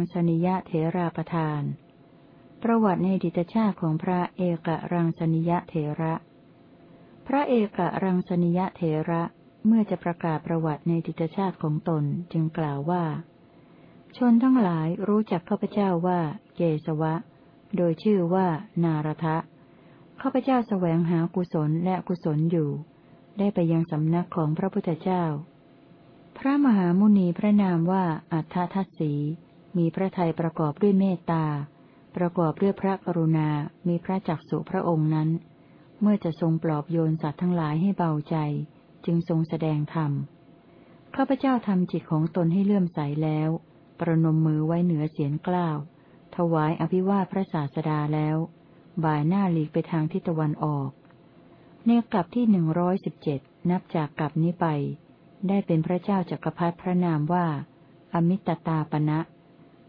รังสนิยะเถราประทาน ประวัติในดิตชาติของพระเอกรังสนิยะเถระ พระเอกรังสนิยะเถระเมื่อจะประกาศประวัติในดิตชาติของตนจึงกล่าวว่า ชนทั้งหลายรู้จักข้าพเจ้าว่าเกสวะ โดยชื่อว่านารทะข้าพเจ้าแสวงหากุศลและกุศลอยู่ ได้ไปยังสำนักของพระพุทธเจ้า พระมหามุนีพระนามว่าอัฏฐทัศสี มีพระทัยประกอบด้วยเมตตา ประกอบด้วยพระกรุณา มีพระจักสุพระองค์นั้น เมื่อจะทรงปลอบโยนสัตว์ทั้งหลายให้เบาใจ จึงทรงแสดงธรรม ข้าพเจ้าทำจิตของตนให้เลื่อมใสแล้ว ประนมมือไว้เหนือเสียงกล้าว ถวายอภิวาทพระศาสดาแล้ว บ่ายหน้าหลีกไปทางทิศตะวันออกเนกลับที่หนึ่งร้อยสิบเจ็ดนับจากกลับนี้ไป ได้เป็นพระเจ้าจักรพรรดิพระนามว่า อมิตตาปณะ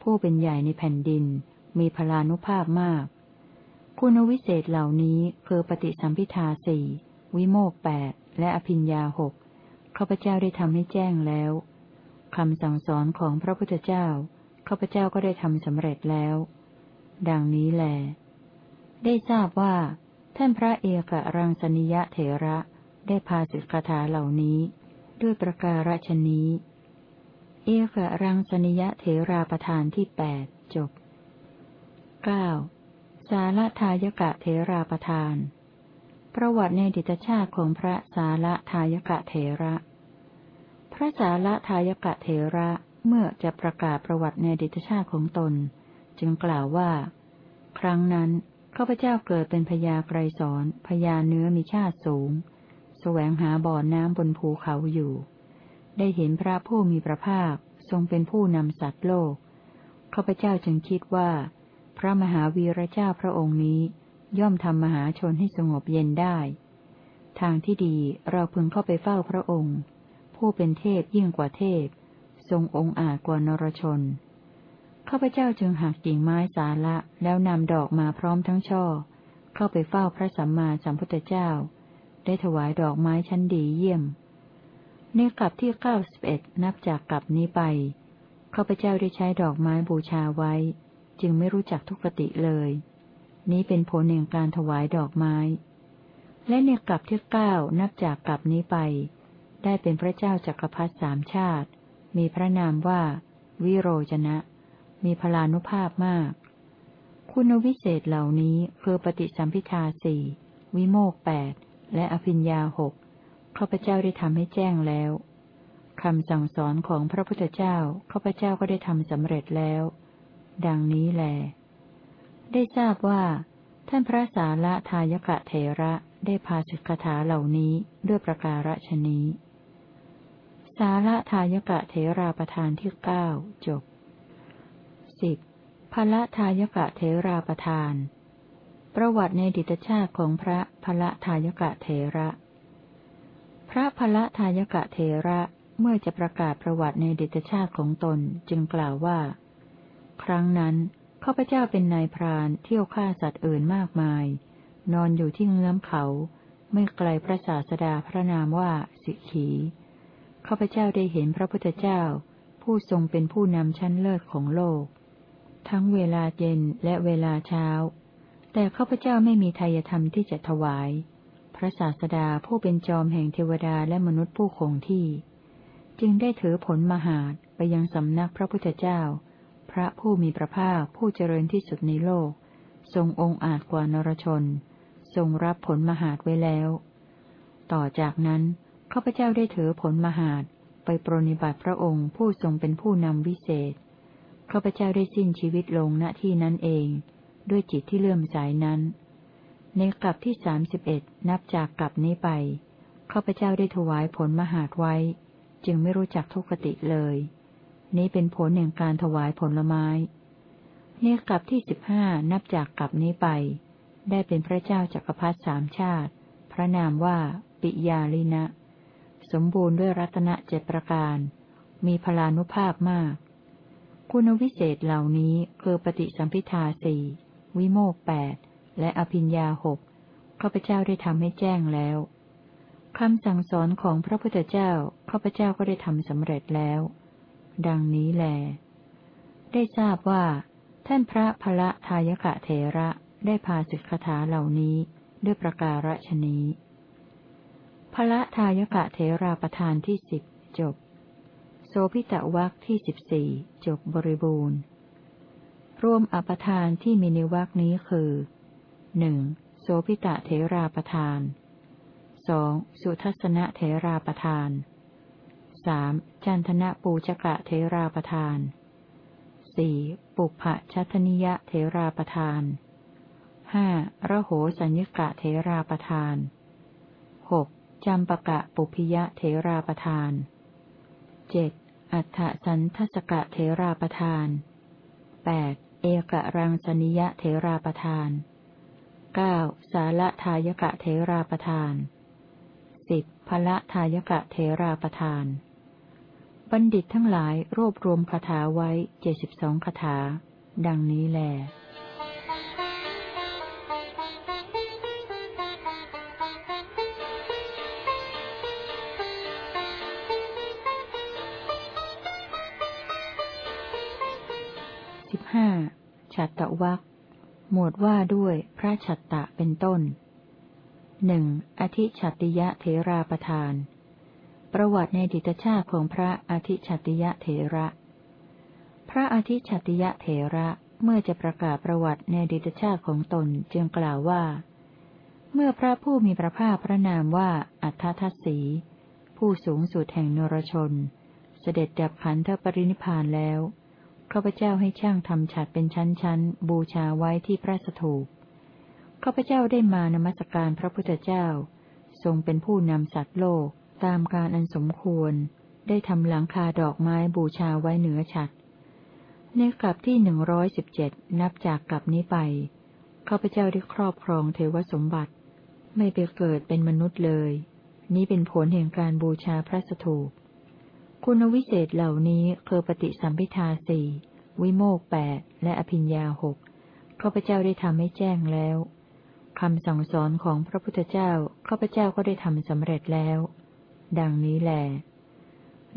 ผู้เป็นใหญ่ในแผ่นดิน มีพลานุภาพมาก คุณวิเศษเหล่านี้คือปฏิสัมพิทาสี่วิโมกแปดและอภิญญาหกข้าพเจ้าได้ทำให้แจ้งแล้วคำสั่งสอนของพระพุทธเจ้าข้าพเจ้าก็ได้ทำสำเร็จแล้ว ดังนี้แหลได้ทราบว่า ท่านพระเอกรังสนิยะเถระได้พาสิกขาเหล่านี้ ด้วยประการฉนี้ เอกรังสนิยะเถราประธานที่แปดจบเก้าสาลทายกะเถราประธาน ประวัติในดิตชาติของพระสาลทายกะเถระ พระสาลทายกะเถระเมื่อจะประกาศประวัติในดิตชาติของตน จึงกล่าวว่า ครั้งนั้นข้าพเจ้าเกิดเป็นพญาไกรสอนพญาเนื้อมีชาติสูงแสวงหาบ่อน้ำบนภูเขาอยู่ ได้เห็นพระผู้มีพระภาคทรงเป็นผู้นำสัตว์โลก ข้าพเจ้าจึงคิดว่า พระมหาวีระเจ้าพระองค์นี้ ย่อมทำมหาชนให้สงบเย็นได้ ทางที่ดีเราพึงเข้าไปเฝ้าพระองค์ ผู้เป็นเทพยิ่งกว่าเทพ ทรงองค์อาจกว่านรชน ข้าพเจ้าจึงหักกิ่งไม้สาละแล้วนำดอกมาพร้อมทั้งช่อ เข้าไปเฝ้าพระสัมมาสัมพุทธเจ้า ได้ถวายดอกไม้ชั้นดีเยี่ยม ในกลับที่เก้าสิบเอ็ดนับจากกลับนี้ไปข้าพเจ้าได้ใช้ดอกไม้บูชาไว้ จึงไม่รู้จักทุกติเลย นี้เป็นผลแห่งการถวายดอกไม้ และในกลับที่เก้านับจากกลับนี้ไป ได้เป็นพระเจ้าจักรพรรดิสามชาติ มีพระนามว่า วิโรจนะ มีพลานุภาพมาก คุณวิเศษเหล่านี้คือปฏิสัมพิทาสี่วิโมกแปดและอภิญญาหก ข้าพเจ้าได้ทำให้แจ้งแล้วคำสั่งสอนของพระพุทธเจ้าข้าพเจ้าก็ได้ทำสำเร็จแล้ว ดังนี้แล ได้ทราบว่า ท่านพระสาระทายกะเถระได้พาสิกขาเหล่านี้ด้วยประการฉนี้ สาระทายกะเถราประธานที่เก้าจบสิบพละทายกะเทราประทาน ประวัติในดิตชาติของพระพละทายกะเทระ พระพละทายกะเทระเมื่อจะประกาศประวัติในเดิตชาติของตนจึงกล่าวว่า ครั้งนั้นข้าพเจ้าเป็นนายพรานเที่ยวฆ่าสัตว์อื่นมากมาย นอนอยู่ที่เงื้อมเขา ไม่ไกลพระศาสดาพระนามว่าสิขีข้าพเจ้าได้เห็นพระพุทธเจ้า ผู้ทรงเป็นผู้นำชั้นเลิศของโลก ทั้งเวลาเย็นและเวลาเช้า แต่ข้าพเจ้าไม่มีทายธรรมที่จะถวาย ระศาสดาผู้เป็นจอมแห่งเทวดาและมนุษย์ผู้คงที่ จึงได้ถือผลมหาดไปยังสำนักพระพุทธเจ้า พระผู้มีพระภาคผู้เจริญที่สุดในโลก ทรงองค์อาจกว่านรชน ทรงรับผลมหาดไว้แล้ว ต่อจากนั้นข้าพเจ้าได้ถือผลมหาดไปปรนิบัติพระองค์ผู้ทรงเป็นผู้นำวิเศษข้าพเจ้าได้สิ้นชีวิตลงณที่นั้นเอง ด้วยจิตที่เลื่อมใสนั้น ในกลับที่สามสิบเอ็ดนับจากกลับนี้ไปข้าพเจ้าได้ถวายผลมหาดไว้ จึงไม่รู้จักทุกขติเลย นี้เป็นผลแห่งการถวายผลไม้ในกลับที่สิบห้านับจากกลับนี้ไป ได้เป็นพระเจ้าจักรพรรดิสามชาติ พระนามว่าปิยาลินะ สมบูรณ์ด้วยรัตนเจ็ดประการ มีพลานุภาพมาก คุณวิเศษเหล่านี้คือปฏิสัมพิทาสี่วิโมกแปด และอภิญญาหกข้าพเจ้าได้ทำให้แจ้งแล้วคำสั่งสอนของพระพุทธเจ้าข้าพเจ้าก็ได้ทำสำเร็จแล้ว ดังนี้แล ได้ทราบว่า ท่านพระพละทายกะเถระได้พาสิกขาเหล่านี้ด้วยประการฉนี้พละทายกะเถราประธานที่สิบจบ โสพิตะวักที่สิบสี่จบบริบูรณ์ รวมอปทานที่มีในวักนี้คือ หนึ่งโสพิตะเถราประธานสองสุทัศนะเถราประธานสามจันทนะปูชกะเทราประทานสี่ปุพพชัตนิยะเทราประทานห้าระโหสัญญกะเทราประทานหกจำปะกะปุพิยะเทราประทานเจ็ดอัฏฐสันทัสกะเทราประทานแปดเอกรังสนิยะเทราประทาน เก้าสาละทายกะเทราประทานสิบพละทายกะเทราประทาน บัณฑิตทั้งหลายรวบรวมคาถาไว้เจ็ดสิบสองคาถา ดังนี้แลสิบห้าฉัตตวัก หมวดว่าด้วยพระฉัตตะเป็นต้นหนึ่งอธิฉัตติยะเทราประทาน ประวัติในดิตชาติของพระอธิชัติยะเถระ พระอธิชัติยะเถระเมื่อจะประกาศประวัติในดิตชาติของตนจึงกล่าวว่า เมื่อพระผู้มีพระภาคพระนามว่าอัฏฐทัศสี ผู้สูงสุดแห่งนรชน เสด็จดับขันธปรินิพานแล้ว ข้าพเจ้าให้ช่างทำฉัดเป็นชั้นๆ บูชาไว้ที่พระสถูปข้าพเจ้าได้มานมัสการพระพุทธเจ้า ทรงเป็นผู้นำสัตว์โลกตามการอันสมควร ได้ทำหลังคาดอกไม้บูชาไว้เหนือฉัด ในกลับที่หนึ่งร้อยสิบเจ็ดนับจากกลับนี้ไปข้าพเจ้าได้ครอบครองเทวสมบัติ ไม่ไปเกิดเป็นมนุษย์เลย นี้เป็นผลแห่งการบูชาพระสถูป คุณวิเศษเหล่านี้คือปฏิสัมพิทาสี่วิโมกแปดและอภิญญาหกข้าพเจ้าได้ทำให้แจ้งแล้วคำสั่งสอนของพระพุทธเจ้าข้าพเจ้าก็ได้ทำสำเร็จแล้ว ดังนี้แล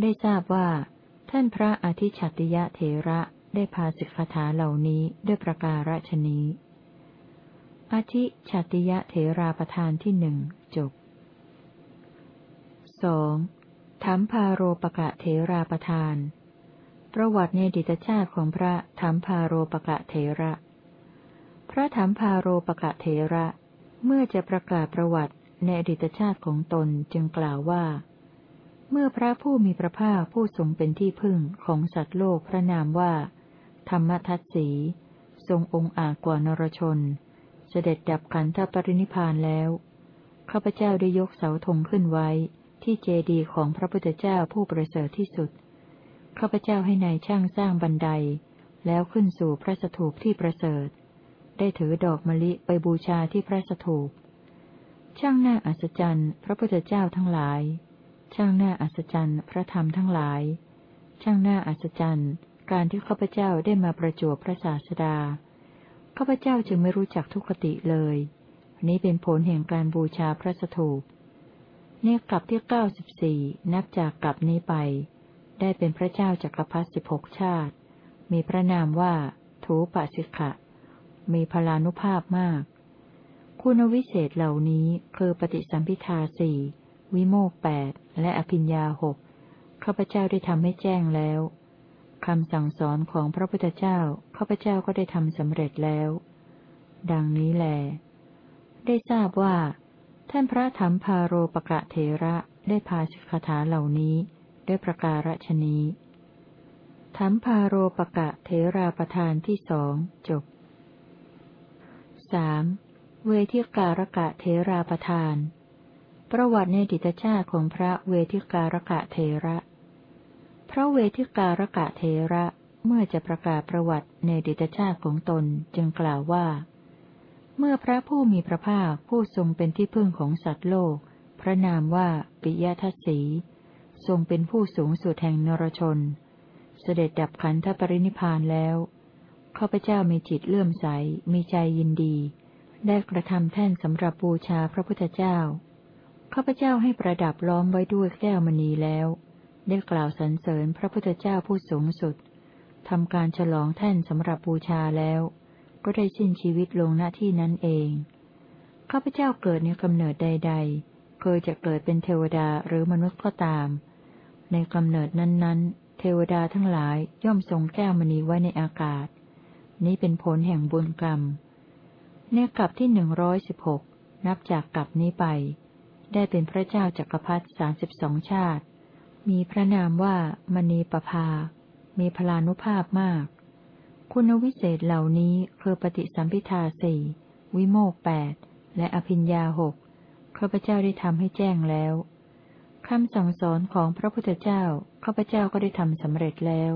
ได้ทราบว่า ท่านพระอธิชัติยะเถระได้พาสิกขาเหล่านี้ด้วยประการฉนี้อธิชัติยะเถราประธานที่หนึ่งจบสอง ถามพาโรปกะเถราประธาน ประวัติในดิตชาติของพระถามพาโรปกะเถระ พระถามพาโรปกะเถระ เมื่อจะประกาศประวัติในอดีตชาติของตนจึงกล่าวว่า เมื่อพระผู้มีพระภาคผู้ทรงเป็นที่พึ่งของสัตว์โลกพระนามว่า ธรรมทัตสี ทรงองค์อาจกว่านรชน เสด็จดับขันธปรินิพานแล้วข้าพเจ้าได้ยกเสาธงขึ้นไว้ ที่เจดีย์ของพระพุทธเจ้าผู้ประเสริฐที่สุด ข้าพเจ้าให้ในายช่างสร้างบันได แล้วขึ้นสู่พระสถูปที่ประเสริฐ ได้ถือดอกมะลิไปบูชาที่พระสถูป ช่างหน้าอัศจรรย์ พระพุทธเจ้าทั้งหลาย ช่างหน้าอัศจรรย์ พระธรรมทั้งหลาย ช่างหน้าอัศจรรย์ การที่ข้าพเจ้าได้มาประจวบพระศาสดา ข้าพเจ้าจึงไม่รู้จักทุกขติเลย นี้เป็นผลแห่งการบูชาพระสถูป เนี่ยกลับที่เก้าสิบสี่นับจากกลับนี้ไป ได้เป็นพระเจ้าจักรพรรดิสิบหกชาติ มีพระนามว่าทูปสิกะมีพลานุภาพมาก คุณวิเศษเหล่านี้คือปฏิสัมพิทาสี่วิโมกแปดและอภิญญาหกข้าพเจ้าได้ทำให้แจ้งแล้วคำสั่งสอนของพระพุทธเจ้าข้าพเจ้าก็ได้ทำสำเร็จแล้ว ดังนี้แล ได้ทราบว่า ท่านพระธรรมพาโรปกะเทระได้พาสิกขาเหล่านี้ด้วยประการฉนี้ธรรมพาโรปกะเทราประธานที่สองจบสามเวทิการกะเทราประทาน ประวัติในดิตชาติของพระเวทิการกะเทระ พระเวทิการกะเทระเมื่อจะประกาศประวัติในดิตชาติของตนจึงกล่าวว่า เมื่อพระผู้มีพระภาคผู้ทรงเป็นที่พึ่งของสัตว์โลก พระนามว่าปิยทัศสี ทรงเป็นผู้สูงสุดแห่งนรชน เสด็จดับขันธปรินิพานแล้วข้าพเจ้ามีจิตเลื่อมใส มีใจยินดี ได้กระทำแท่นสำหรับบูชาพระพุทธเจ้าข้าพเจ้าให้ประดับล้อมไว้ด้วยแก้วมณีแล้ว ได้กล่าวสรรเสริญพระพุทธเจ้าผู้สูงสุดทำการฉลองแท่นสำหรับบูชาแล้ว ก็ได้สิ้นชีวิตลงณที่นั้นเอง ข้าพเจ้าเกิดในกำเนิดใด ๆ เคยจะเกิดเป็นเทวดาหรือมนุษย์ก็ตาม ในกำเนิดนั้นๆ เทวดาทั้งหลายย่อมทรงแก้วมณีไว้ในอากาศ นี้เป็นผลแห่งบุญกรรม ในกลับที่หนึ่งร้อยสิบหกนับจากกลับนี้ไป ได้เป็นพระเจ้าจักรพรรดิสามสิบสองชาติ มีพระนามว่ามณีปภา มีพลานุภาพมาก คุณวิเศษเหล่านี้คือปฏิสัมพิทาสี่วิโมกแปดและอภิญญาหกข้าพเจ้าได้ทำให้แจ้งแล้วคำสั่งสอนของพระพุทธเจ้าข้าพเจ้าก็ได้ทำสำเร็จแล้ว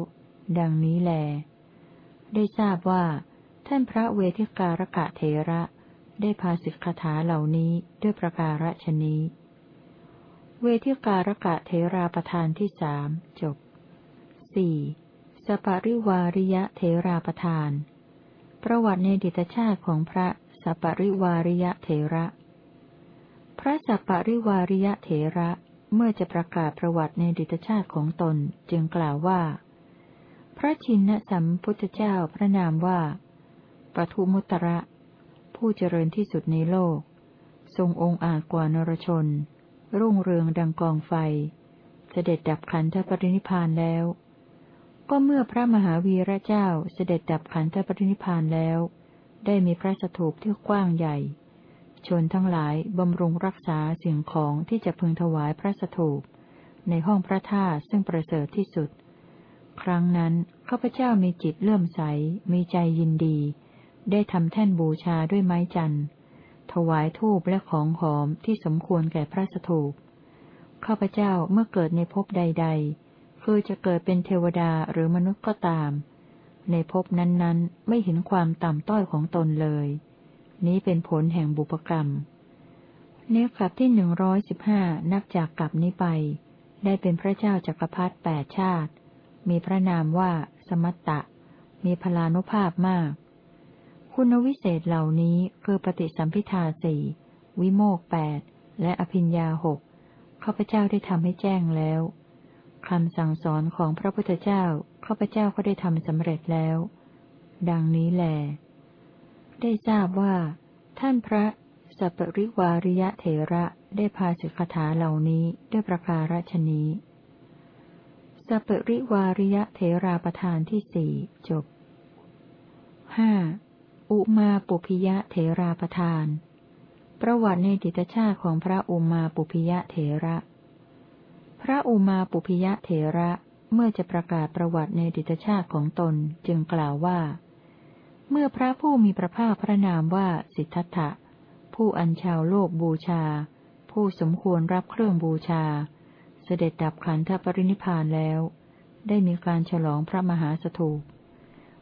ดังนี้แล ได้ทราบว่า ท่านพระเวทิการกะเทระ ได้พาสิกขาถาเหล่านี้ด้วยประการฉนี้ เวทิการกะเทราประธานที่สามจบสี่ สปริวาริยะเทราประธาน ประวัติในดิตชาติของพระสปริวาริยะเทระ พระสปริวาริยะเทระเมื่อจะประกาศประวัติในดิตชาติของตนจึงกล่าวว่า พระชินสัมพุทธเจ้าพระนามว่าปทุมุตระ ผู้เจริญที่สุดในโลก ทรงองค์อาจกว่านรชน รุ่งเรืองดังกองไฟ เสด็จดับขันธปรินิพานแล้ว ก็เมื่อพระมหาวีระเจ้าเสด็จดับขันธปรินิพานแล้ว ได้มีพระสถูปที่กว้างใหญ่ ชนทั้งหลายบำรุงรักษาสิ่งของที่จะพึงถวายพระสถูป ในห้องพระธาตุซึ่งประเสริฐที่สุด ครั้งนั้นข้าพเจ้ามีจิตเลื่อมใส มีใจยินดี ได้ทำแท่นบูชาด้วยไม้จันทร์ ถวายทูบและของหอมที่สมควรแก่พระสถูปข้าพเจ้าเมื่อเกิดในภพใด ๆ คือจะเกิดเป็นเทวดาหรือมนุษย์ก็ตาม ในภพนั้นๆ ไม่เห็นความต่ำต้อยของตนเลย นี้เป็นผลแห่งบุพกรรม เนื้อกลับที่หนึ่งร้อยสิบห้านับจากกลับนี้ไป ได้เป็นพระเจ้าจักรพรรดิแปดชาติ มีพระนามว่าสมัตตะ มีพลานุภาพมาก คุณวิเศษเหล่านี้คือปฏิสัมพิทาสี่วิโมกแปดและอภิญญาหกข้าพเจ้าได้ทำให้แจ้งแล้ว คำสั่งสอนของพระพุทธเจ้าข้าพเจ้าก็ได้ทำสำเร็จแล้ว ดังนี้แล ได้ทราบว่า ท่านพระสัปริวาริยะเถระได้พาสิกขาเหล่านี้ด้วยประการฉนี้สัปริวาริยะเถราประธานที่สี่จบห้าอุมาปุพิยะเถราประทาน ประวัติในดิตชาติของพระอุมาปุพิยะเถระ พระอุมาปุพิยะเถระเมื่อจะประกาศประวัติในดิตชาติของตนจึงกล่าวว่า เมื่อพระผู้มีพระภาคพระนามว่าสิทธัตถะ ผู้อัญชาวโลกบูชา ผู้สมควรรับเครื่องบูชา เสด็จดับขันธปรินิพานแล้ว ได้มีการฉลองพระมหาสถูป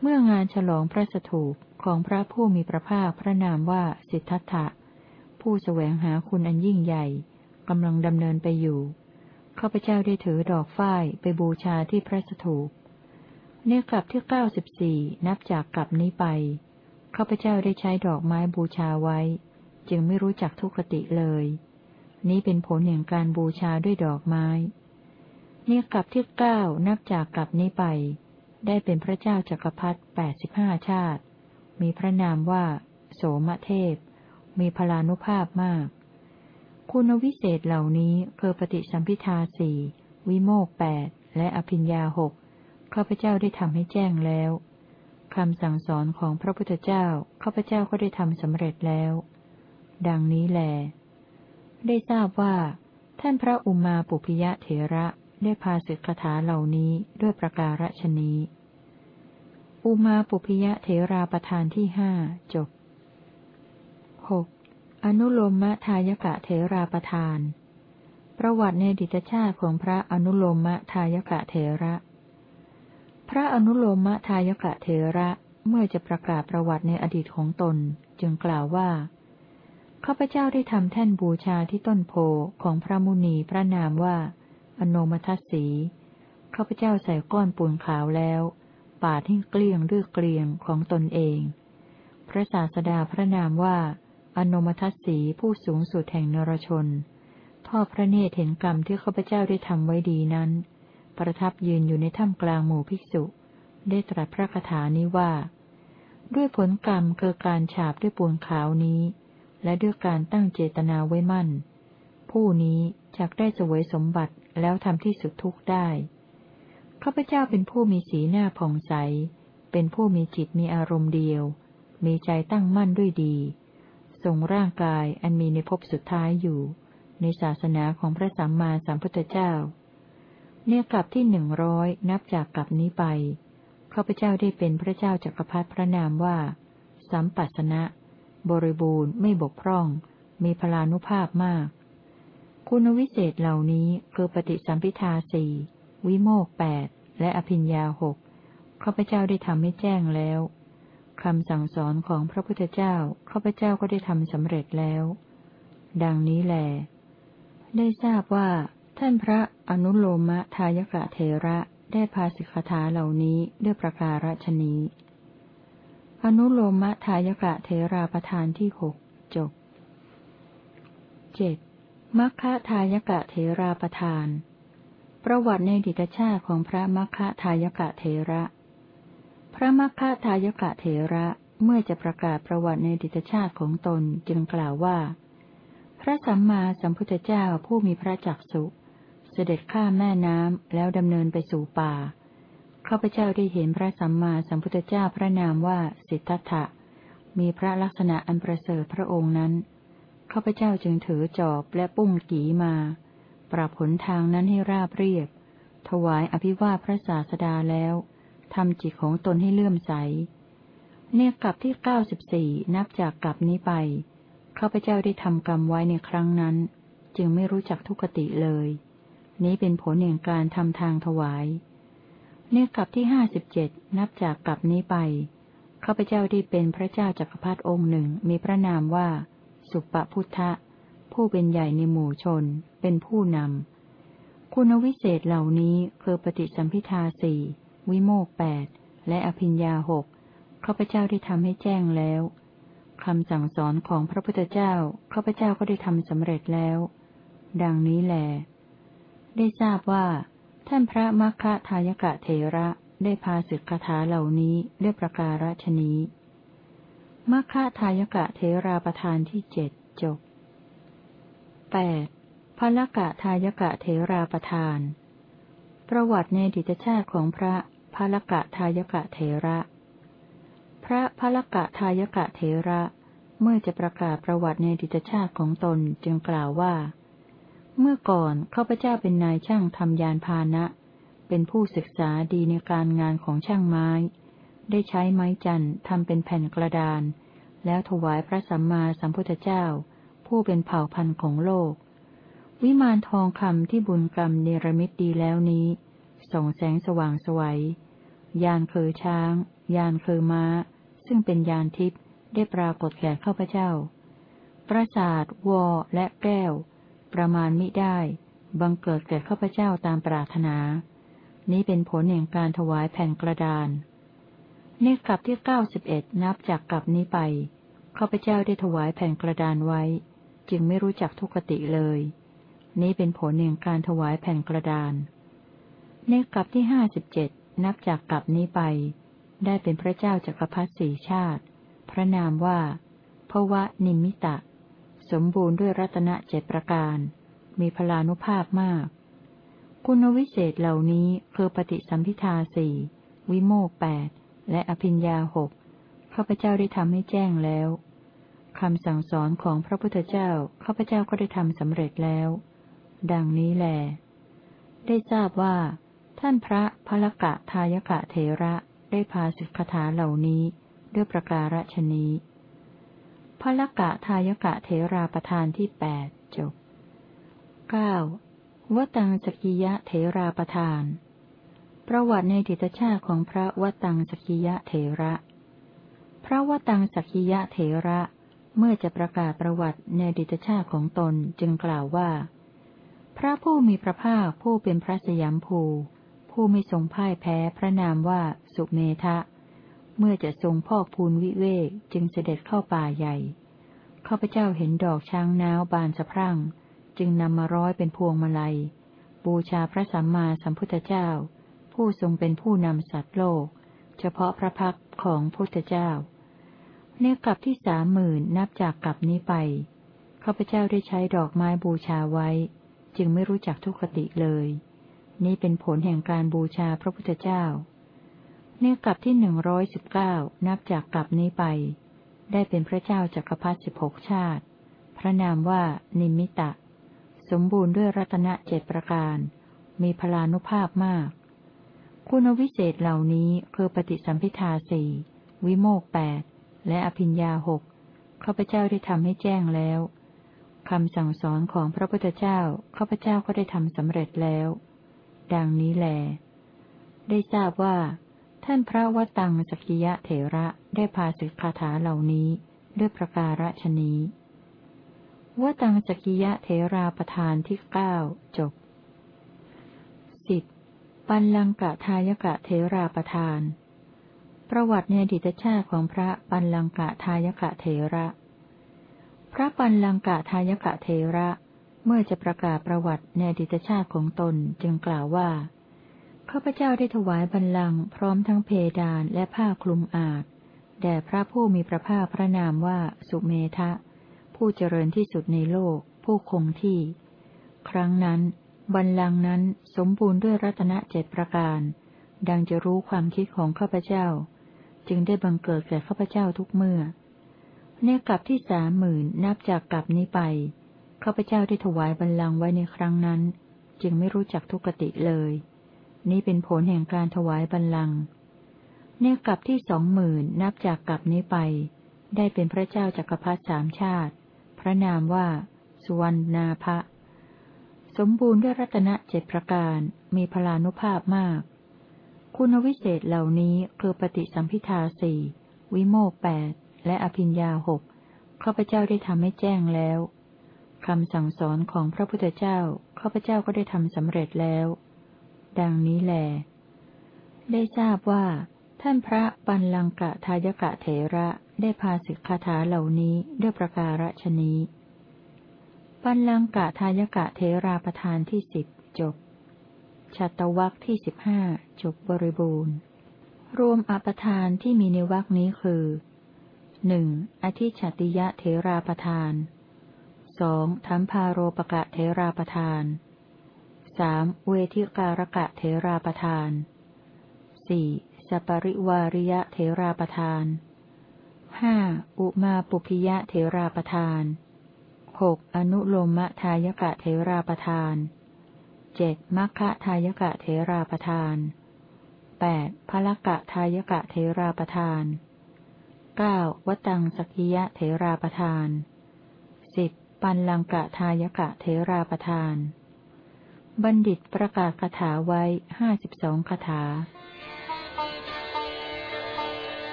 เมื่องานฉลองพระสถูปของพระผู้มีพระภาคพระนามว่าสิทธัตถะ ผู้แสวงหาคุณอันยิ่งใหญ่กำลังดำเนินไปอยู่ ข้าพเจ้าได้ถือดอกฝ้ายไปบูชาที่พระสถูปเนกลับที่เก้าสิบสี่นับจากกลับนี้ไป ข้าพเจ้าได้ใช้ดอกไม้บูชาไว้ จึงไม่รู้จักทุกขติเลย นี้เป็นผลแห่งการบูชาด้วยดอกไม้เนกลับที่เก้านับจากกลับนี้ไป ได้เป็นพระเจ้าจักรพรรดิแปดสิบห้าชาติ มีพระนามว่า โสมเทพ มีพลานุภาพมาก คุณวิเศษเหล่านี้คือปฏิสัมพิทาสี่วิโมกแปดและอภิญญาหกข้าพเจ้าได้ทำให้แจ้งแล้วคำสั่งสอนของพระพุทธเจ้าข้าพเจ้าก็ได้ทำสำเร็จแล้ว ดังนี้แล ได้ทราบว่า ท่านพระอุมาปุพิยะเถระได้พาสิกขาถาเหล่านี้ด้วยประการฉนี้ อุมาปุพยะเถราประธานที่ห้าจบหก อนุโลมมะทายกะเถราประธาน ประวัติในดิตชาติของพระอนุโลมมะทายกะเถระ พระอนุโลมมะทายกะเถระเมื่อจะประกาศประวัติในอดีตของตน จึงกล่าวว่าข้าพเจ้าได้ทำแท่นบูชาที่ต้นโพของพระมุนีพระนามว่า อโนมทัศสีข้าพเจ้าใส่ก้อนปูนขาวแล้วปาดให้เกลี้ยงด้วยเกลียงของตนเอง พระศาสดาพระนามว่า อนมทัศสีผู้สูงสุดแห่งนรชน ทอดพระเนตรเห็นกรรมที่ข้าพเจ้าได้ทำไว้ดีนั้น ประทับยืนอยู่ในถ้ำกลางหมู่ภิกษุ ได้ตรัสพระคาถานี้ว่า ด้วยผลกรรมคือการฉาบด้วยปูนขาวนี้ และด้วยการตั้งเจตนาไว้มั่น ผู้นี้จักได้สวยสมบัติแล้วทำที่สุดทุกข์ได้ข้าพเจ้าเป็นผู้มีสีหน้าผ่องใส เป็นผู้มีจิตมีอารมณ์เดียว มีใจตั้งมั่นด้วยดี ทรงร่างกายอันมีในภพสุดท้ายอยู่ ในศาสนาของพระสัมมาสัมพุทธเจ้า เนี่ยกลับที่หนึ่งร้อยนับจากกลับนี้ไปข้าพเจ้าได้เป็นพระเจ้าจักรพรรดิพระนามว่า สัมปัสนะ บริบูรณ์ไม่บกพร่อง มีพลานุภาพมาก คุณวิเศษเหล่านี้คือปฏิสัมพิทาสี่วิโมกแปดและอภิญญาหกข้าพเจ้าได้ทำให้แจ้งแล้ว คำสั่งสอนของพระพุทธเจ้าข้าพเจ้าก็ได้ทำสำเร็จแล้ว ดังนี้แหลได้ทราบว่า ท่านพระอนุโลมะทายกะเทระได้พาสิกขาเหล่านี้ด้วยประการฉนี้อนุโลมะทายกะเทราประธานที่หกจบเจ็ดมัคคะทายกะเทราประธาน ประวัติในดิตชาติของพระมัคคะทายกะเทระ พระมัคคทายกะเถระเมื่อจะประกาศประวัติในดิตชาติของตนจึงกล่าวว่า พระสัมมาสัมพุทธเจ้าผู้มีพระจักสุเสด็จข้ามแม่น้ำแล้วดำเนินไปสู่ป่าข้าพเจ้าได้เห็นพระสัมมาสัมพุทธเจ้าพระนามว่าสิทธัตถะ มีพระลักษณะอันประเสริฐพระองค์นั้นข้าพเจ้าจึงถือจอบและปุ้งกีมา ปรับผลทางนั้นให้ราบเรียบ ถวายอภิวาพระศาสดาแล้ว ทำจิตของตนให้เลื่อมใส เนี่ยกลับที่เก้าสิบสี่นับจากกลับนี้ไปข้าพเจ้าได้ทำกรรมไว้ในครั้งนั้น จึงไม่รู้จักทุกติเลย นี้เป็นผลแห่งการทำทางถวาย เนี่ยกลับที่ห้าสิบเจ็ดนับจากกลับนี้ไปข้าพเจ้าได้เป็นพระเจ้าจักรพรรดิองค์หนึ่งมีพระนามว่า สุปพุทธะ ผู้เป็นใหญ่ในหมู่ชน เป็นผู้นำ คุณวิเศษเหล่านี้คือปฏิสัมพิทาสี่ วิโมกแปดและอภิญญาหกข้าพเจ้าได้ทำให้แจ้งแล้วคำสั่งสอนของพระพุทธเจ้าข้าพเจ้าก็ได้ทำสำเร็จแล้ว ดังนี้แหลได้ทราบว่า ท่านพระมัคคะทายกะเทระได้พาสึกคาถาเหล่านี้ด้วยประการฉนี้มัคคะทายกะเทราประธานที่เจ็ดจบแปดพละกะทายกะเทราประธาน ประวัติในดิตชาติของพระ พลกะทายกะเถระ พระพลกะทายกะเถระ เมื่อจะประกาศประวัติในดิตชาติของตนจึงกล่าวว่า เมื่อก่อนข้าพเจ้าเป็นนายช่างทำยานพาหนะ เป็นผู้ศึกษาดีในการงานของช่างไม้ ได้ใช้ไม้จันทำเป็นแผ่นกระดาน แล้วถวายพระสัมมาสัมพุทธเจ้า ผู้เป็นเผ่าพันธุ์ของโลก วิมานทองคำที่บุญกรรมเนรมิตดีแล้วนี้ ส่องแสงสว่างสวัย ยานคือช้าง ยานคือม้า ซึ่งเป็นยานทิพย์ได้ปรากฏแก่ข้าพเจ้า ปราสาทวอและแก้ว ประมาณมิได้ บังเกิดแก่ข้าพเจ้าตามปรารถนา นี้เป็นผลแห่งการถวายแผ่นกระดานในกลับที่เก้าสิบเอ็ดนับจากกลับนี้ไปข้าพเจ้าได้ถวายแผ่นกระดานไว้ จึงไม่รู้จักทุกติเลย นี้เป็นผลแห่งการถวายแผ่นกระดาน ในกลับที่ห้าสิบเจ็ดนับจากกลับนี้ไป ได้เป็นพระเจ้าจักรพรรดิสี่ชาติ พระนามว่าภวะนิมิตะ สมบูรณ์ด้วยรัตนเจ็ดประการ มีพลานุภาพมาก คุณวิเศษเหล่านี้คือปฏิสัมพิทาสี่วิโมกแปดและอภิญญาหกข้าพเจ้าได้ทำให้แจ้งแล้วคำสั่งสอนของพระพุทธเจ้าข้าพเจ้าก็ได้ทำสำเร็จแล้ว ดังนี้แหลได้ทราบว่า ท่านพระพลกะทายกะเถระได้พาสิกขาเหล่านี้ด้วยประการฉนี้พลกะทายกะเถราประธานที่แปดจบเก้าวตังสกิยะเถราประธาน ประวัติในดิตชาติของพระวตังสกิยะเถระ พระวตังสกิยะเถระเมื่อจะประกาศประวัติในดิตชาติของตนจึงกล่าวว่า พระผู้มีพระภาคผู้เป็นพระสยามภู ผู้ไม่ทรงพ่ายแพ้พระนามว่าสุเมทะ เมื่อจะทรงพอกพูนวิเวกจึงเสด็จเข้าป่าใหญ่ ข้าพเจ้าเห็นดอกช้างน้าวบานสะพรั่ง จึงนำมาร้อยเป็นพวงมาลัย บูชาพระสัมมาสัมพุทธเจ้า ผู้ทรงเป็นผู้นำสัตว์โลก เฉพาะพระพักของพุทธเจ้าในกลับที่สามหมื่นนับจากกลับนี้ไปข้าพเจ้าได้ใช้ดอกไม้บูชาไว้ จึงไม่รู้จักทุกขติเลย นี่เป็นผลแห่งการบูชาพระพุทธเจ้าในกลับที่หนึ่งร้อยสิบเก้านับจากกลับนี้ไป ได้เป็นพระเจ้าจักรพรรดิสิบหกชาติ พระนามว่านิมิตะ สมบูรณ์ด้วยรัตนเจ็ดประการ มีพลานุภาพมาก คุณวิเศษเหล่านี้คือปฏิสัมพิทาสี่วิโมกแปดและอภิญญาหกข้าพเจ้าได้ทำให้แจ้งแล้วคำสั่งสอนของพระพุทธเจ้าข้าพเจ้าก็ได้ทำสำเร็จแล้ว ดังนี้แล ได้ทราบว่า ท่านพระวตังสกิยะเถระได้พาสิกขาถาเหล่านี้ด้วยประการฉนี้วตังสกิยะเถราประธานที่เก้าจบสิบปันลังกะทายกะเถราประธาน ประวัติในอดีตชาติของพระปันลังกะทายกะเถระ พระปันลังกะทายกะเทระ เมื่อจะประกาศประวัติในอดีตชาติของตนจึงกล่าวว่า ข้าพเจ้าได้ถวายบันลังพร้อมทั้งเพดานและผ้าคลุมอาดแด่พระผู้มีพระภาคพระนามว่าสุเมทะ ผู้เจริญที่สุดในโลก ผู้คงที่ ครั้งนั้น บันลังนั้นสมบูรณ์ด้วยรัตนเจ็ดประการ ดังจะรู้ความคิดของข้าพเจ้า จึงได้บังเกิดแก่ข้าพเจ้าทุกเมื่อ ในกลับที่สามหมื่นนับจากกลับนี้ไป ข้าพเจ้าได้ถวายบัลลังก์ไว้ในครั้งนั้น จึงไม่รู้จักทุกติเลย นี้เป็นผลแห่งการถวายบัลลังก์ในกลับที่สองหมื่นนับจากกลับนี้ไป ได้เป็นพระเจ้าจักรพรรดิสามชาติ พระนามว่า สุวรรณาภะสมบูรณ์ด้วยรัตนเจ็ดประการ มีพลานุภาพมาก คุณวิเศษเหล่านี้คือปฏิสัมพิทาสี่วิโมกแปดและอภิญญาหกข้าพเจ้าได้ทำให้แจ้งแล้ว คำสั่งสอนของพระพุทธเจ้าข้าพเจ้าก็ได้ทำสำเร็จแล้ว ดังนี้แล ได้ทราบว่า ท่านพระปันลังกะทายกะเถระได้พาสิกขาถาเหล่านี้ด้วยประการฉนี้ปันลังกะทายกะเถราประธานที่สิบจบชัตวักที่สิบห้าจบบริบูรณ์ รวมอปทานที่มีในวักนี้คือหนึ่งอธิชติยะเทราประทาน สองทัมพาโรปกะเทราประทานสามเวทิการกะเทราประทานสี่สปริวาริยะเทราประทานห้าอุมาปุพิยะเทราประทานหกอนุโลมะทายกะเทราประทานเจ็ดมัคคะทายกะเทราประทานแปดพละกะทายกะเทราประทานเก้าวตังสกิยะเถราประทานสิบ ปันลังกะทายกะเถราประทาน บัณฑิตประกาศคาถาไว้ห้าสิบสองคาถา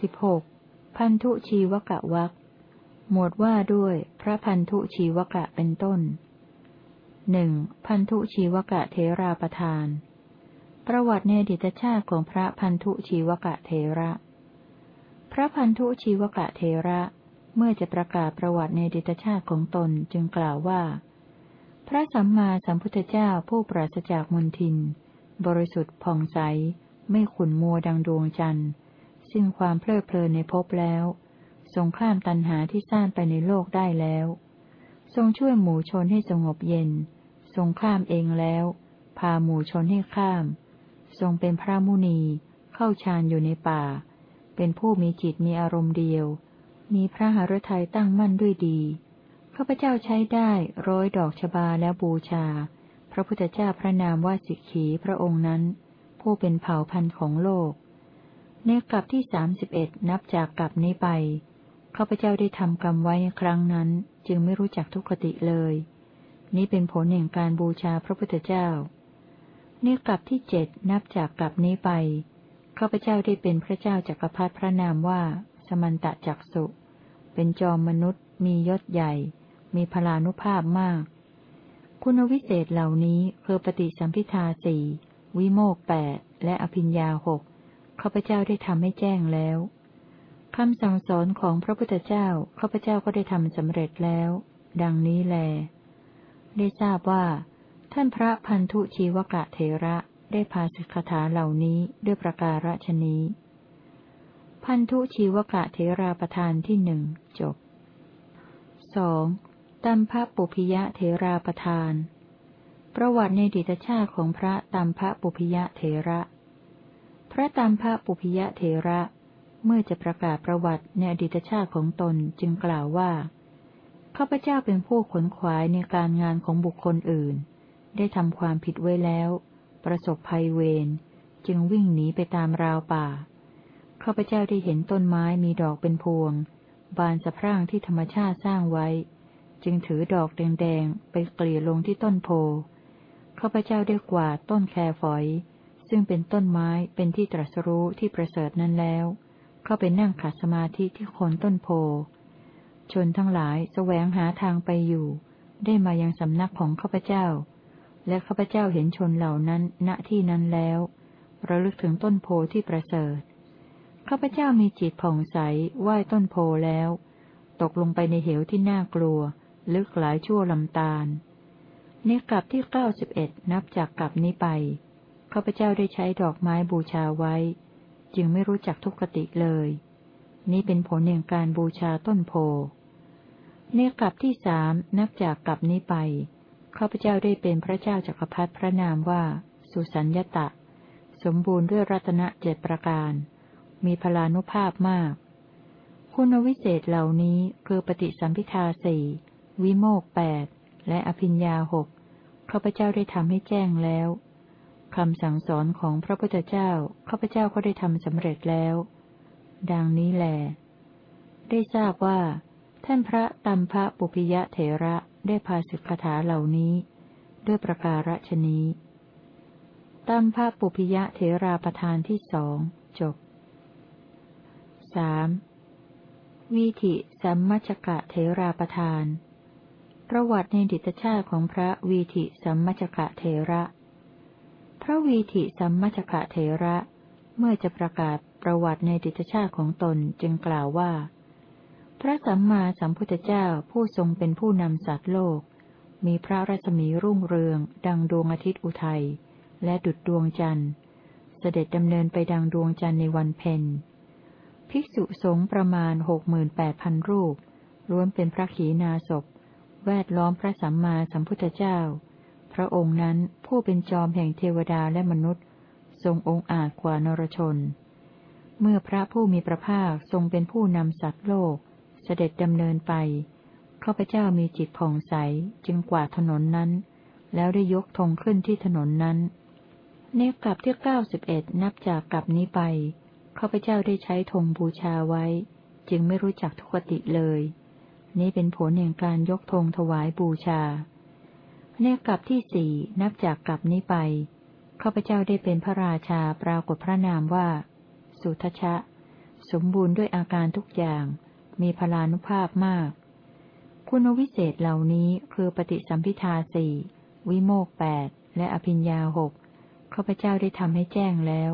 สิบหกพันธุชีวกะวักหมวดว่าด้วยพระพันธุชีวกะเป็นต้น หนึ่งพันธุชีวกะเทราประทาน ประวัติในอดีตชาติของพระพันธุชีวกะเทระ พระพันธุชีวกะเทระ เมื่อจะประกาศประวัติในอดีตชาติของตนจึงกล่าวว่า พระสัมมาสัมพุทธเจ้าผู้ปราศจากมนทิน บริสุทธิ์ผ่องใส ไม่ขุนมัวดังดวงจันทร์ ซึ่งความเพลิดเพลินในภพแล้ว ทรงข้ามตัณหาที่สร้างไปในโลกได้แล้ว ทรงช่วยหมู่ชนให้สงบเย็น ทรงข้ามเองแล้ว พาหมู่ชนให้ข้าม ทรงเป็นพระมุนี เข้าฌานอยู่ในป่า เป็นผู้มีจิตมีอารมณ์เดียว มีพระหฤทัยตั้งมั่นด้วยดีข้าพเจ้าใช้ได้ร้อยดอกชบาแล้วบูชา พระพุทธเจ้าพระนามว่าสิกขีพระองค์นั้น ผู้เป็นเผ่าพันธุ์ของโลก ในกลับที่สามสิบเอ็ดนับจากกลับนี้ไป ข้าพเจ้าได้ทำกรรมไว้ครั้งนั้น จึงไม่รู้จักทุกขติเลย นี้เป็นผลแห่งการบูชาพระพุทธเจ้าเนี่กลับที่เจ็ดนับจากกลับนี้ไปข้าพเจ้าได้เป็นพระเจ้าจากักรพรรดิพระนามว่า สมันตะจักสุ เป็นจอมมนุษย์ มียศใหญ่ มีพลานุภาพมาก คุณวิเศษเหล่านี้คือปฏิสัมพิทาสี่วิโมกแปดและอภิญญาหกข้าพเจ้าได้ทำให้แจ้งแล้ว คำสั่งสอนของพระพุทธเจ้าข้าพเจ้าก็ได้ทำสำเร็จแล้ว ดังนี้แล ได้ทราบว่า ท่านพระพันธุชีวกะเทระได้พาสิกขาเหล่านี้ด้วยประการฉนี้ พันธุชีวกะเทราประธานที่หนึ่งจบสองตัมภปุพิยะเทราประธาน ประวัติในดิตชาติของพระตัมภปุพิยะเทระ พระตัมภปุพิยะเทระ เมื่อจะประกาศประวัติในอดีตชาติของตนจึงกล่าวว่า ข้าพเจ้าเป็นผู้ขนขวายในการงานของบุคคลอื่น ได้ทำความผิดไว้แล้ว ประสบภัยเวร จึงวิ่งหนีไปตามราวป่า ข้าพเจ้าได้เห็นต้นไม้มีดอกเป็นพวง บานสะพรั่งที่ธรรมชาติสร้างไว้ จึงถือดอกแดงๆไปเกลี่ยลงที่ต้นโพ ข้าพเจ้าได้กวาดต้นแคฝอย ซึ่งเป็นต้นไม้เป็นที่ตรัสรู้ที่ประเสริฐนั้นแล้ว เข้าไปนั่งขัดสมาธิที่โคนต้นโพ ชนทั้งหลายแสวงหาทางไปอยู่ ได้มายังสำนักของข้าพเจ้า และข้าพเจ้าเห็นชนเหล่านั้นณที่นั้นแล้วระลึกถึงต้นโพที่ประเสริฐ ข้าพเจ้ามีจิตผ่องใสไหว้ต้นโพแล้ว ตกลงไปในเหวที่น่ากลัว ลึกหลายชั่วลำตาลในกลับที่เก้าสิบเอ็ดนับจากกลับนี้ไป ข้าพเจ้าได้ใช้ดอกไม้บูชาไว้ จึงไม่รู้จักทุกขติเลย นี้เป็นผลแห่งการบูชาต้นโพในกลับที่สามนับจากกลับนี้ไปข้าพเจ้าได้เป็นพระเจ้าจักรพรรดิพระนามว่า สุสัญญตะ สมบูรณ์ด้วยรัตนเจ็ดประการ มีพลานุภาพมาก คุณวิเศษเหล่านี้คือปฏิสัมพิทาสี่วิโมกแปดและอภิญญาหกข้าพเจ้าได้ทำให้แจ้งแล้ว คำสั่งสอนของพระพุทธเจ้าข้าพเจ้าก็ได้ทำสำเร็จแล้ว ดังนี้แล ได้ทราบว่า ท่านพระตัมภะปุพิยะเถระได้พาสิกขาเหล่านี้ ด้วยประการฉนี้ตัมภะปุพิยะเถราประธานที่สองจบสามวีธิสัมมัชกะเทราประทาน ประวัติในดิตชาติของพระวีธิสัมมัชกะเทระ พระวีธิสัมมัชกะเทระ เมื่อจะประกาศประวัติในดิตชาติของตนจึงกล่าวว่า พระสัมมาสัมพุทธเจ้าผู้ทรงเป็นผู้นำสัตว์โลก มีพระรัศมีรุ่งเรือง ดังดวงอาทิตย์อุทัย และดุจดวงจันทร์ เสด็จดำเนินไปดังดวงจันทร์ในวันเพ็ญภิกษุสงฆ์ประมาณหกหมื่นแปดพันรูปล้วนเป็นพระขีณาสพแวดล้อมพระสัมมาสัมพุทธเจ้า พระองค์นั้นผู้เป็นจอมแห่งเทวดาและมนุษย์ ทรงองค์อาจกว่านรชน เมื่อพระผู้มีพระภาคทรงเป็นผู้นำสัตว์โลก เสด็จดำเนินไปข้าพเจ้ามีจิตผ่องใสจึงกวาดถนนนั้น แล้วได้ยกธงขึ้นที่ถนนนั้นเนกลับที่เก้าสิบเอ็ดนับจากกลับนี้ไปข้าพเจ้าได้ใช้ธงบูชาไว้ จึงไม่รู้จักทุกติเลย นี้เป็นผลแห่งการยกธงถวายบูชา ในกลับที่สี่นับจากกลับนี้ไปข้าพเจ้าได้เป็นพระราชาปรากฏพระนามว่า สุทชะ สมบูรณ์ด้วยอาการทุกอย่าง มีพลานุภาพมาก คุณวิเศษเหล่านี้คือปฏิสัมพิทาสี่วิโมกแปดและอภิญญาหกข้าพเจ้าได้ทำให้แจ้งแล้ว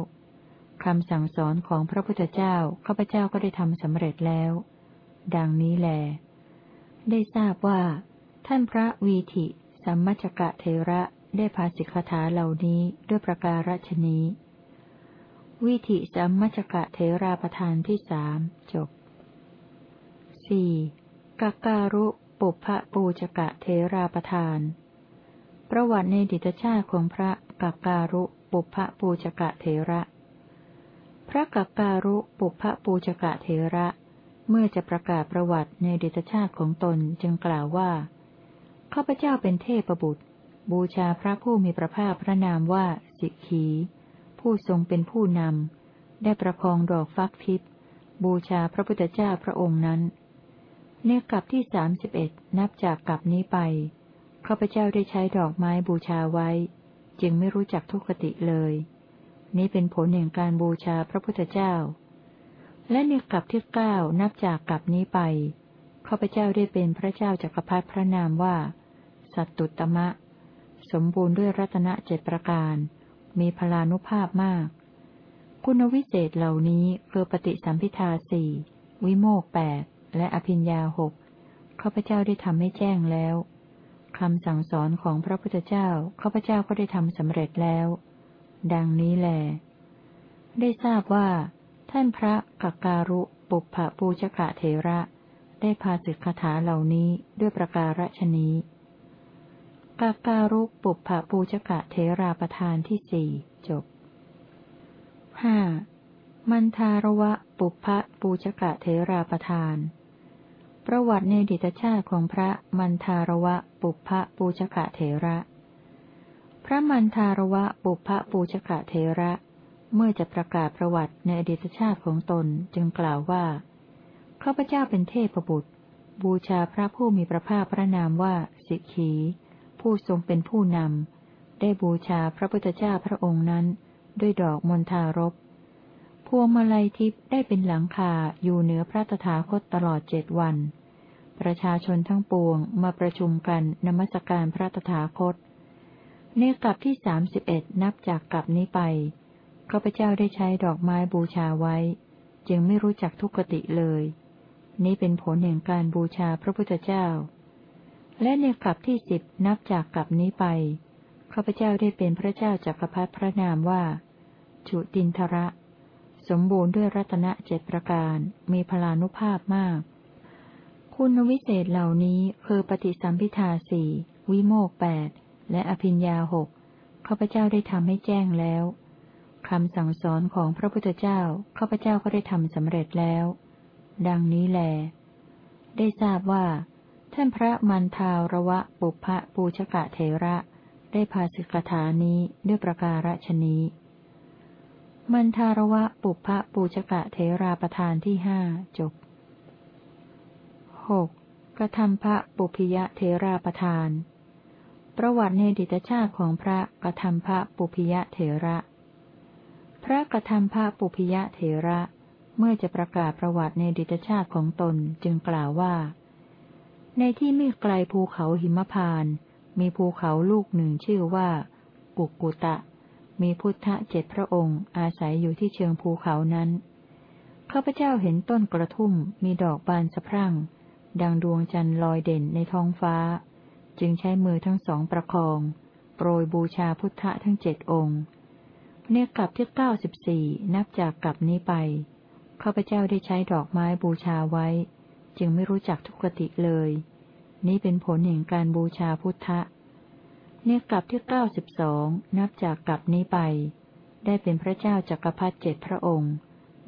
คำสั่งสอนของพระพุทธเจ้าข้าพเจ้าก็ได้ทำสำเร็จแล้ว ดังนี้แล ได้ทราบว่า ท่านพระวีธิ สัมมัชกะเทระได้พาสิกขาเหล่านี้ด้วยประการฉนี้ วิธิสัมมัชกะเทราประธานที่สามจบสี่กาการุปุพะปูจกะเทราประธาน ประวัติในดิตชาติของพระกาการุปุพะปูจกะเทระ พระกักการุปุพะปูจกะเทระ เมื่อจะประกาศประวัติในเดชชาติของตนจึงกล่าวว่า ข้าพเจ้าเป็นเทพบุตร บูชาพระผู้มีพระภาคพระนามว่าสิกขี ผู้ทรงเป็นผู้นำ ได้ประคองดอกฟักทิพย์บูชาพระพุทธเจ้าพระองค์นั้นเนกลับที่สามสิบเอ็ดนับจากกลับนี้ไป ข้าพเจ้าได้ใช้ดอกไม้บูชาไว้ จึงไม่รู้จักทุกขติเลย นี้เป็นผลแห่งการบูชาพระพุทธเจ้า และในกลับที่เก้านับจากกลับนี้ไป ข้าพเจ้าได้เป็นพระเจ้าจักรพรรดิพระนามว่า สัตตุตมะ สมบูรณ์ด้วยรัตนเจ็ดประการ มีพลานุภาพมาก คุณวิเศษเหล่านี้คือปฏิสัมพิทาสี่วิโมกแปดและอภิญญาหกข้าพเจ้าได้ทำให้แจ้งแล้วคำสั่งสอนของพระพุทธเจ้าข้าพเจ้าก็ได้ทำสำเร็จแล้ว ดังนี้แล ได้ทราบว่า ท่านพระกักการุ ปุพพปูชกะเทระ ได้พาสิกขาถาเหล่านี้ด้วยประการฉนี้กาการุปุพพปูชกะเทราประธานที่สี่จบห้ามันทารวะปุพพปูชกะเทราประธาน ประวัติในดิตชาติของพระมันทารวะปุพพปูชกะเทระ พระมันทารวะปุพพปูชกะเทระ เมื่อจะประกาศประวัติในอดีตชาติของตนจึงกล่าวว่า ข้าพเจ้าเป็นเทพบุตร บูชาพระผู้มีพระภาคพระนามว่าสิกขี ผู้ทรงเป็นผู้นำ ได้บูชาพระพุทธเจ้าพระองค์นั้น ด้วยดอกมณฑารบพวงมาลัยทิพย์ได้เป็นหลังคาอยู่เหนือพระตถาคตตลอดเจ็ดวัน ประชาชนทั้งปวงมาประชุมกันนมัสการพระตถาคต ในกลับที่สามสิบเอ็ดนับจากกลับนี้ไปข้าพเจ้าได้ใช้ดอกไม้บูชาไว้ จึงไม่รู้จักทุกขติเลย นี้เป็นผลแห่งการบูชาพระพุทธเจ้า และในกลับที่สิบนับจากกลับนี้ไป ข้าพเจ้าได้เป็นพระเจ้าจักรพรรดิพระนามว่า จุตินทระ สมบูรณ์ด้วยรัตนเจ็ดประการ มีพลานุภาพมาก คุณวิเศษเหล่านี้คือปฏิสัมพิทาสี่วิโมกแปดและอภิญญาหกข้าพเจ้าได้ทำให้แจ้งแล้วคำสั่งสอนของพระพุทธเจ้าข้าพเจ้าก็ได้ทำสำเร็จแล้ว ดังนี้แล ได้ทราบว่า ท่านพระมันทาวรวะปุพพะปูชกะเทระ ได้พาสิกขานี้ด้วยประการฉนี้ มันทารวะปุพพะปูชกะเทราประธานที่ห้าจบหกกระทำพระปุพิยะเทราประธาน ประวัติในดิตชาติของพระกระทำพระปุพิยะเถระ พระกระทำพระปุพิยะเถระ เมื่อจะประกาศประวัติในดิตชาติของตนจึงกล่าวว่า ในที่ไม่ไกลภูเขาหิมพาน มีภูเขาลูกหนึ่งชื่อว่า กุกกุตะ มีพุทธเจ็ดพระองค์อาศัยอยู่ที่เชิงภูเขานั้นข้าพเจ้าเห็นต้นกระทุ่มมีดอกบานสะพรั่ง ดังดวงจันทร์ลอยเด่นในท้องฟ้า จึงใช้มือทั้งสองประคอง โปรยบูชาพุทธทั้งเจ็ดองค์ เนกลับที่เก้าสิบสี่นับจากกลับนี้ไป ข้าพเจ้าได้ใช้ดอกไม้บูชาไว้ จึงไม่รู้จักทุกติเลย นี้เป็นผลแห่งการบูชาพุทธะเนี่ยกลับที่เก้าสิบสองนับจากกลับนี้ไป ได้เป็นพระเจ้าจักรพรรดิเจ็ดพระองค์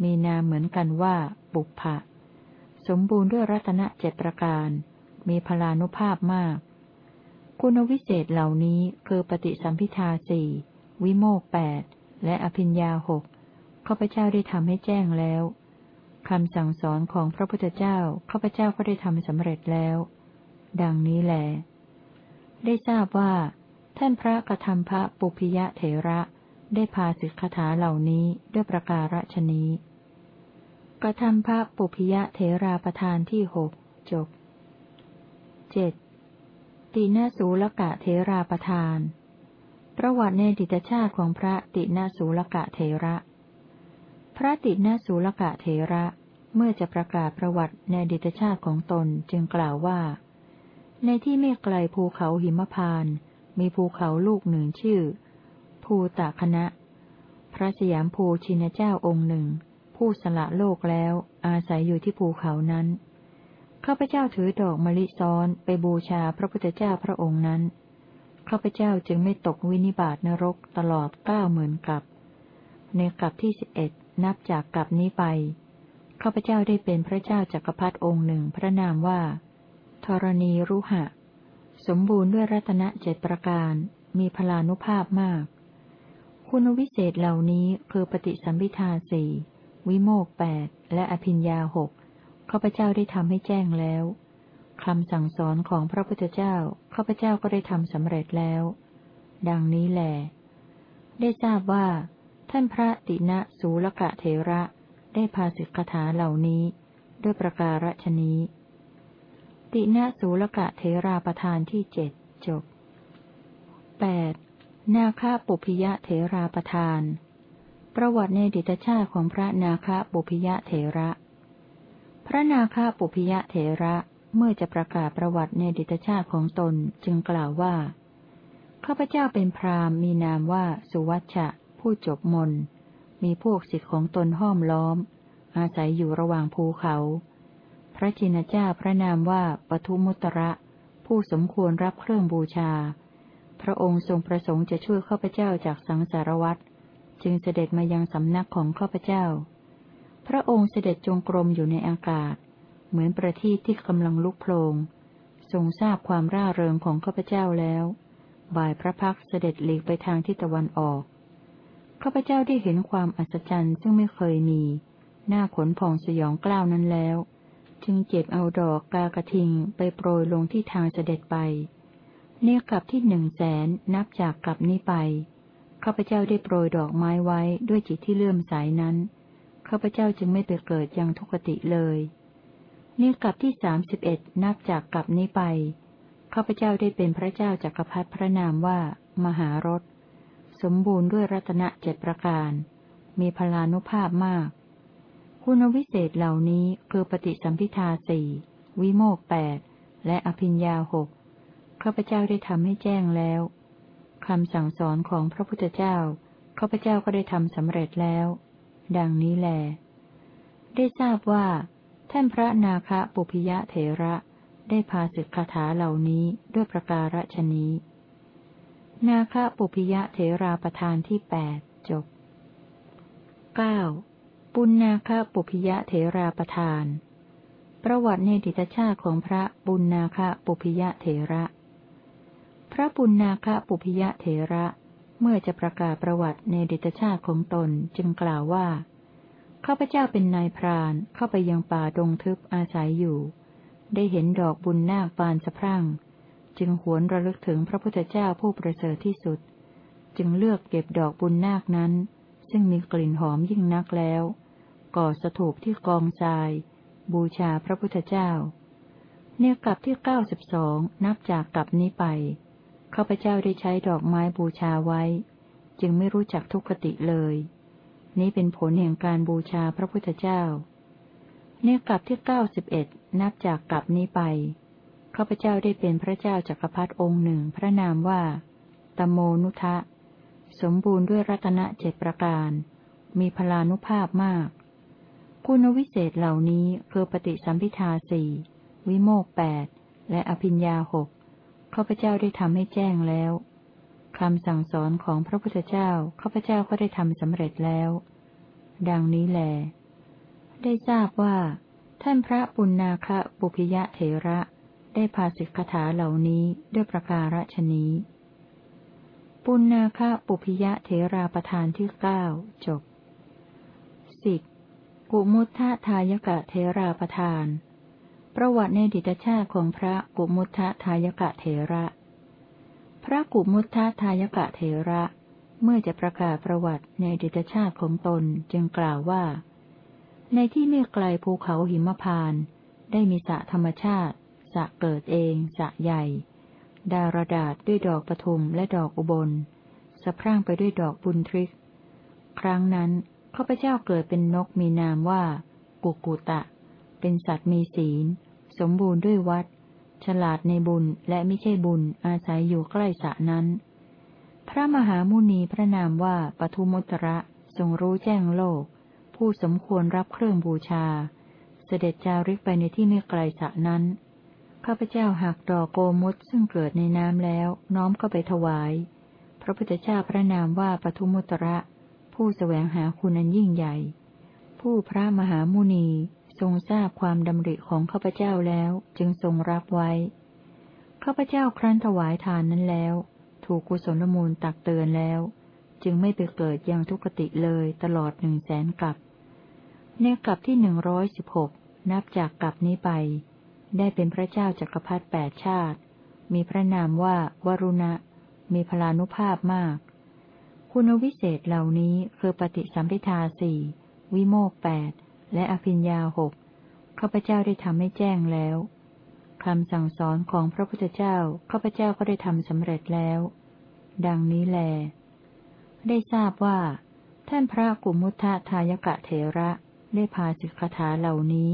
มีนามเหมือนกันว่าปุพพะสมบูรณ์ด้วยรัตนเจ็ดประการ มีพลานุภาพมาก คุณวิเศษเหล่านี้คือปฏิสัมพิทาสี่วิโมกแปดและอภิญญาหกข้าพเจ้าได้ทำให้แจ้งแล้ว คำสั่งสอนของพระพุทธเจ้าข้าพเจ้าก็ได้ทำสำเร็จแล้ว ดังนี้แหลได้ทราบว่า ท่านพระกธรรมพระปุพิยะเถระได้พาสิกขาเหล่านี้ด้วยประการฉนี้กธรรมพระปุพิยะเถราประธานที่หกจบเจ็ดตินาสูลกะเถราประธาน ประวัติในดิตชาติของพระตินาสูลกะเถระ ระตินาสูลกะเถระเมื่อจะประกาศประวัติในดิตชาติของตนจึงกล่าวว่า ในที่ไม่ไกลภูเขาหิมพาน มีภูเขาลูกหนึ่งชื่อ ภูตะคณะ พระสยามภูชินเจ้าองค์หนึ่ง ผู้สละโลกแล้วอาศัยอยู่ที่ภูเขานั้นข้าพเจ้าถือดอกมะลิซ้อนไปบูชาพระพุทธเจ้าพระองค์นั้นข้าพเจ้าจึงไม่ตกวินิบาตนรกตลอดเก้าหมื่นกับ ในกับที่สิบเอ็ด นับจากกลับนี้ไป ข้าพเจ้าได้เป็นพระเจ้าจักรพรรดิองค์หนึ่งพระนามว่าธรณีรุหะ สมบูรณ์ด้วยรัตนเจ็ดประการ มีพลานุภาพมาก คุณวิเศษเหล่านี้คือปฏิสัมพิทาสี่วิโมกแปดและอภิญญาหกข้าพเจ้าได้ทำให้แจ้งแล้วคำสั่งสอนของพระพุทธเจ้าข้าพเจ้าก็ได้ทำสำเร็จแล้ว ดังนี้แหลได้ทราบว่า ท่านพระตินะสูลกะเทระได้พาสิกขาเหล่านี้ ด้วยประการฉนี้ ติณสูลกะเทราประธานที่เจ็ดจบแปดนาคาปุพิยะเทราประธาน ประวัติในดิตชาติของพระนาคาปุพิยะเถระ พระนาคาปุพิยะเถระเมื่อจะประกาศประวัติในดิตชาติของตนจึงกล่าวว่า ข้าพเจ้าเป็นพราหมณ์มีนามว่าสุวัชชะ ผู้จบมน มีพวกศิษย์ของตนห้อมล้อม อาศัยอยู่ระหว่างภูเขา พระจินเจ้าพระนามว่าปทุมุตระ ผู้สมควรรับเครื่องบูชา พระองค์ทรงประสงค์จะช่วยข้าพเจ้าจากสังสารวัฏจึงเสด็จมายังสำนักของข้าพเจ้า พระองค์เสด็จจงกรมอยู่ในอากาศ เหมือนประทีปที่กำลังลุกโผลงทรงทราบความร่าเริงของข้าพเจ้าแล้ว บ่ายพระพักเสด็จหลีกไปทางทิศตะวันออก ข้าพเจ้าได้เห็นความอัศจรรย์ซึ่งไม่เคยมี หน้าขนผ่องสยองกล้าวนั้นแล้ว จึงเจ็บเอาดอกกากระทิงไปโปรยลงที่ทางเสด็จไป เนี่ยกลับที่หนึ่งแสนนับจากกลับนี้ไป ข้าพเจ้าได้โปรยดอกไม้ไว้ด้วยจิตที่เลื่อมใสนั้น ข้าพเจ้าจึงไม่ไปเกิดยังทุกติเลยเนี่กลับที่สามสิบเอ็ดนับจากกลับนี้ไป ข้าพเจ้าได้เป็นพระเจ้าจากักรพรรดิพระนามว่ามหารถ สมบูรณ์ด้วยรัตนเจ็ดประการ มีพลานุภาพมาก คุณวิเศษเหล่านี้คือปฏิสัมพิทาสี่วิโมกแปดและอภิญญาหกข้าพเจ้าได้ทำให้แจ้งแล้วคำสั่งสอนของพระพุทธเจ้าข้าพเจ้าก็ได้ทำสำเร็จแล้ว ดังนี้แล ได้ทราบว่า ท่านพระนาคปุพยะเถระได้พาสึกคาถาเหล่านี้ด้วยประการฉนี้ นาคปุพิยะเถราประธานที่แปดจบเก้าปุณนาคปุพิยะเถราประธาน ประวัติในดิตชาติของพระปุณนาคปุพิยะเถระ พระปุณนาคปุพิยะเถระ เมื่อจะประกาศประวัติในดิตชาติของตนจึงกล่าวว่าข้าพเจ้าเป็นนายพรานเข้าไปยังป่าดงทึบอาศัยอยู่ ได้เห็นดอกบุญนาคบานสะพรั่ง จึงหวนระลึกถึงพระพุทธเจ้าผู้ประเสริฐที่สุด จึงเลือกเก็บดอกบุญนาคนั้น ซึ่งมีกลิ่นหอมยิ่งนักแล้ว ก่อสถูปที่กองทราย บูชาพระพุทธเจ้า เนี่ยกลับที่เก้าสิบสองนับจากกลับนี้ไปข้าพเจ้าได้ใช้ดอกไม้บูชาไว้ จึงไม่รู้จักทุกขติเลย นี้เป็นผลแห่งการบูชาพระพุทธเจ้าเนี่ยกลับที่เก้าสิบเอ็ดนับจากกลับนี้ไป ข้าพเจ้าได้เป็นพระเจ้าจักรพรรดิองค์หนึ่งพระนามว่าตโมนุทะ สมบูรณ์ด้วยรัตนเจ็ดประการ มีพลานุภาพมาก คุณวิเศษเหล่านี้คือปฏิสัมพิทาสี่วิโมกแปดและอภิญญาหกข้าพเจ้าได้ทำให้แจ้งแล้วคำสั่งสอนของพระพุทธเจ้าข้าพเจ้าก็ได้ทำสำเร็จแล้ว ดังนี้แล ได้ทราบว่า ท่านพระปุณนาคะปุพยะเถระ ได้พาสิกขาเหล่านี้ด้วยประการฉนี้ปุณนาคะปุพยะเถราประธานที่เก้าจบสิบกุมุทธทายกะเถราประธาน ประวัติในดิตชาติของพระกุมุทะทายกะเถระ พระกุมุทะทายกะเถระ เมื่อจะประกาศประวัติในดิตชาติของตนจึงกล่าวว่า ในที่ไม่ไกลภูเขาหิมพาน ได้มีสระธรรมชาติ สะเกิดเองสะใหญ่ ดารดาษด้วยดอกปทุมและดอกอุบล สะพรั่งไปด้วยดอกบุญทริก ครั้งนั้นข้าพเจ้าเกิดเป็นนกมีนามว่า กุกุตะ เป็นสัตว์มีศีล สมบูรณ์ด้วยวัด ฉลาดในบุญและไม่ใช่บุญอาศัยอยู่ใกล้สะนั้น พระมหามุนีพระนามว่าปทุมุตระทรงรู้แจ้งโลก ผู้สมควรรับเครื่องบูชา เสด็จจาริกไปในที่ไม่ไกลสะนั้น ข้าพเจ้าหักดอกโกมุตซึ่งเกิดในน้ำแล้ว น้อมเข้าไปถวาย พระพุทธเจ้าพระนามว่าปทุมุตระ ผู้แสวงหาคุณอันยิ่งใหญ่ ผู้พระมหามุนีทรงทราบความดำริของข้าพเจ้าแล้วจึงทรงรับไว้ ข้าพเจ้าครั้นถวายทานนั้นแล้ว ถูกกุศลมูลตักเตือนแล้ว จึงไม่ไปเกิดยังทุกติเลยตลอดหนึ่งแสนกับ ในกับที่หนึ่งร้อยสิบหกนับจากกับนี้ไป ได้เป็นพระเจ้าจักรพรรดิแปดชาติ มีพระนามว่าวรุณะ มีพลานุภาพมาก คุณวิเศษเหล่านี้คือปฏิสัมพิทาสี่วิโมกแปดและอภิญญาหกข้าพเจ้าได้ทำให้แจ้งแล้วคำสั่งสอนของพระพุทธเจ้าข้าพเจ้าก็ได้ทำสำเร็จแล้ว ดังนี้แล ได้ทราบว่า ท่านพระกุมุทะทายกะเถระได้พาสิกขาเหล่านี้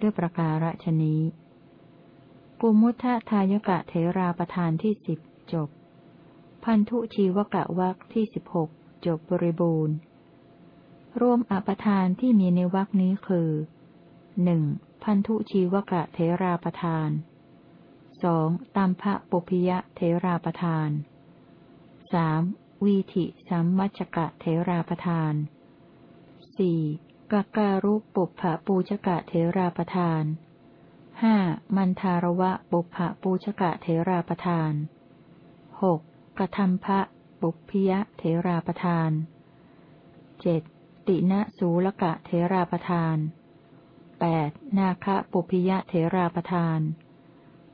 ด้วยประการฉนี้ กุมุทะทายกะเถราประธานที่สิบจบ พันธุชีวกะวักที่สิบหกจบบริบูรณ์ รวมอปทานที่มีในวักนี้คือหนึ่งพันธุชีวกะเทราประทานสองตัมภะปุพยะเทราประทานสามวีธิสัมมัชกะเทราประทานสี่กาการุปุพะปูชกะเทราประทาน ห้ามันทารวะปุพะปูชกะเทราประทานหกกระทำพระปุพยะเทราประทานเจ็ดตินะสูลกะเทราประทานแปดนาคะปุพยะเทราประทาน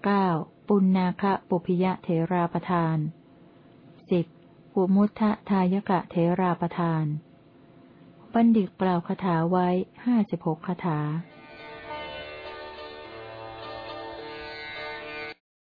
เก้าปุณนาคะปุพยะเทราประทานสิบปุมุทะทายกะเทราประทานบัณฑิตกล่าวคาถาไว้ห้าสิบหกคาถา